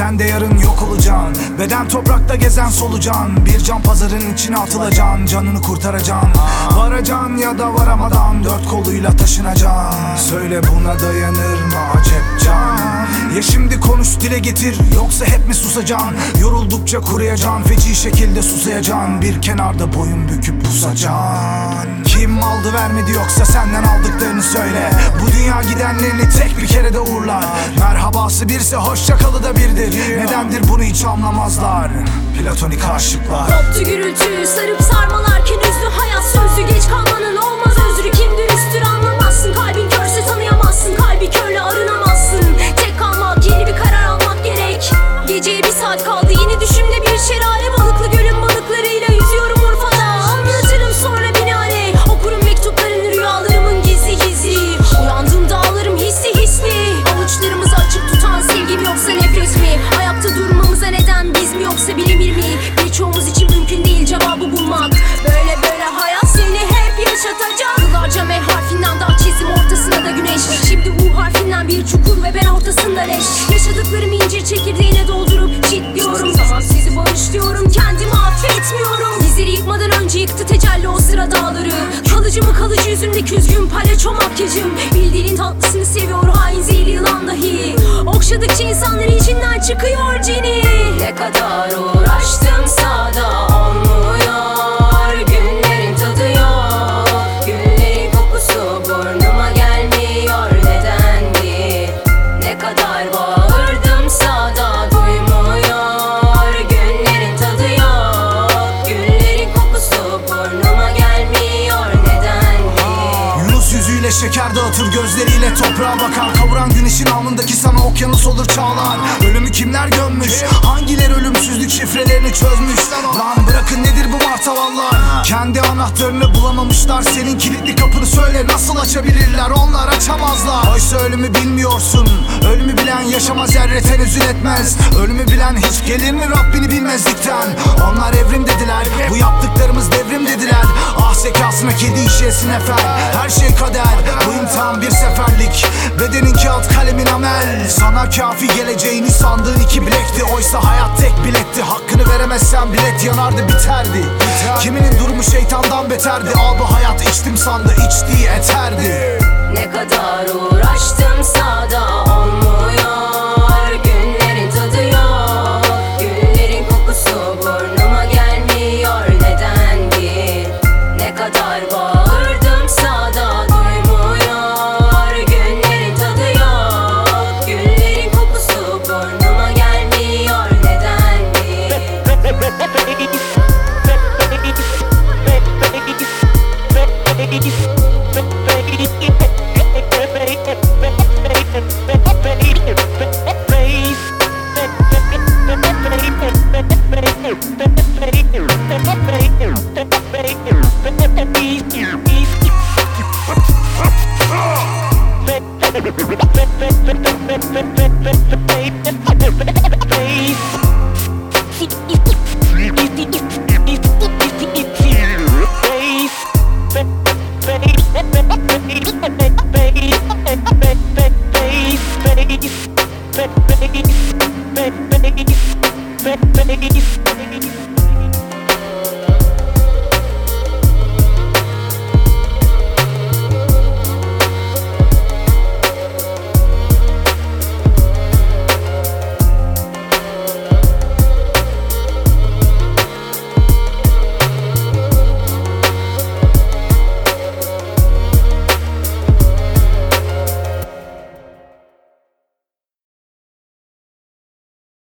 Sen de yarın yok olacaksın. Beden toprakta gezen solucan. Bir can pazarın içine atılacaksın Canını kurtaracaksın. Varacaksın ya da varamadan Dört koluyla taşınacaksın. Söyle buna dayanır mı acep can? Ya şimdi konuş dile getir Yoksa hep mi susacaksın? Yoruldukça kuruyacaksın Feci şekilde susayacaksın. Bir kenarda boyun büküp pusacaksın Kim aldı vermedi yoksa senden aldıklarını söyle. Bu dünya gidenlerini tek bir kere de uğurlar. Merhabası birse hoşça kalı da birdir. Nedendir bunu hiç anlamazlar. Platonik aşıklar. Koptu gürültü sarıp sarmalarken üzdü hayat sözlü Geç kalmanın olmaz. Özrü kim dürüsttür anlamazsın. Kalbin körse tanıyamazsın. Kalbi körle arınamazsın. Tek kalmak yeni bir karar almak gerek. Geceye bir saat kaldı yeni düşümde bir şelale Balıklı gölün ben ortasında leş. Yaşadıklarımı incir çekirdeğine doldurup çitliyorum Zaman sizi bağışlıyorum kendimi affetmiyorum. Bizleri yıkmadan önce yıktı tecelli o sıra dağları. Kalıcı mı kalıcı yüzümdeki üzgün palyaço makyajım. Bildiğinin tatlısını seviyor hain zehirli yılan dahi. Okşadıkça insanların içinden çıkıyor cini. Ne kadar uğraştımsa dağıtır gözleriyle toprağa bakar Kavuran güneşin alnındaki sana okyanus olur çağlar. Ölümü kimler gömmüş? Hangileri ölümsüzlük şifrelerini çözmüş? Lan bırakın nedir bu martavallar Kendi anahtarını bulamamışlar. Senin kilitli kapını söyle nasıl açabilirler? Onlar açamazlar. Oysa ölümü bilmiyorsun. Ölümü bilen yaşamaz zerre tenezzül etmez. Ölümü bilen hiç gelir mi? Rabbini bilmezlikten Onlar evrim dediler. Bu yaptıklarımız devrim dediler. Ah zekasına kedi işesin efer Her şey kader. Bu imtihan bir seferlik. Bedenin kağıt kalemin amel. Sana kafi geleceğini sandığın iki bilekti. Oysa hayat tek biletti. Hakkını veremezsen bilet yanardı biterdi. Kiminin durumu şeytandan beterdi? Abi hayat içtim sandı içtiği eterdi. Ne kadar beef.